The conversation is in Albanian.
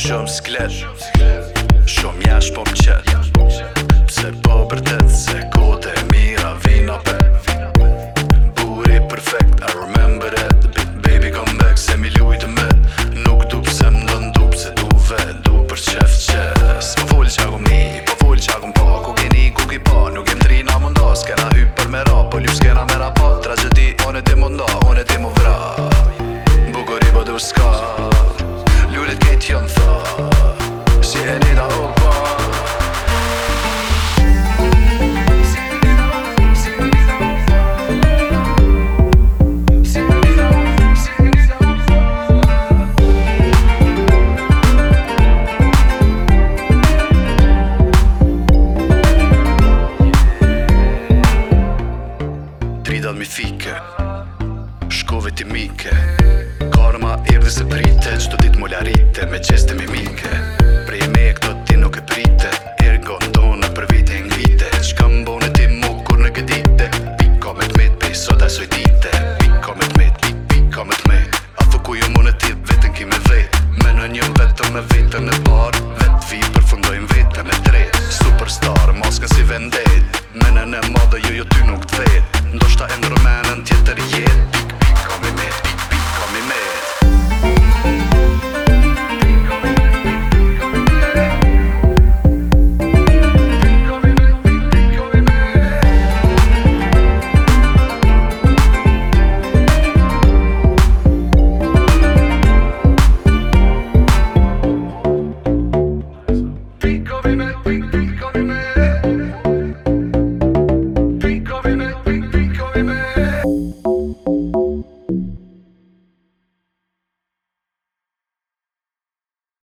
Shumë sklet Shumë jash po mqet Pse po bërtet Se kote mira vina pe Buri perfect I remember it Baby come back se mi lujtë me Nuk du pse më dën du pse du ve Du për qef qes Po full qa kom po ni Po full qa kom pa Ku ki ku ki pa Nuk jem drina mundas Kena hyper me ra Po ljus kena me rapat Tragedi one e mundas nidat mi fike Shkove ti mike Karma irdi se prite Qdo dit mu larite me qeste mi mike Prej me e këto ti nuk e prite Ergo ndonë për vite e ngvite Qka mbone ti mu kur në gëdite Piko me t'met pej sot asoj dite Piko me t'met, piko me t'met A fuku ju në ti vetën ki me vetë Më në një vetën me vetën e parë We're